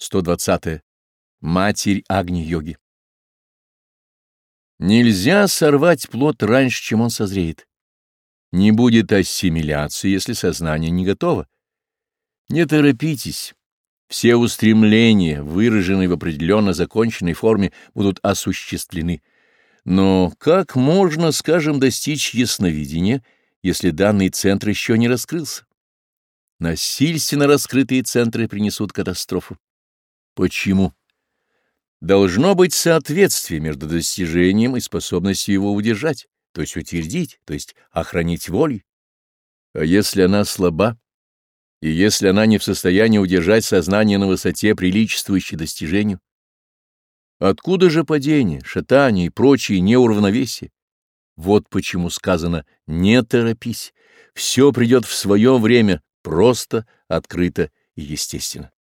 120. -е. Матерь Агни-йоги. Нельзя сорвать плод раньше, чем он созреет. Не будет ассимиляции, если сознание не готово. Не торопитесь. Все устремления, выраженные в определенно законченной форме, будут осуществлены. Но как можно, скажем, достичь ясновидения, если данный центр еще не раскрылся? Насильственно раскрытые центры принесут катастрофу. Почему? Должно быть соответствие между достижением и способностью его удержать, то есть утвердить, то есть охранить волей. А если она слаба, и если она не в состоянии удержать сознание на высоте, приличествующей достижению, откуда же падение, шатание и прочие неуравновесие? Вот почему сказано «не торопись», все придет в свое время, просто, открыто и естественно.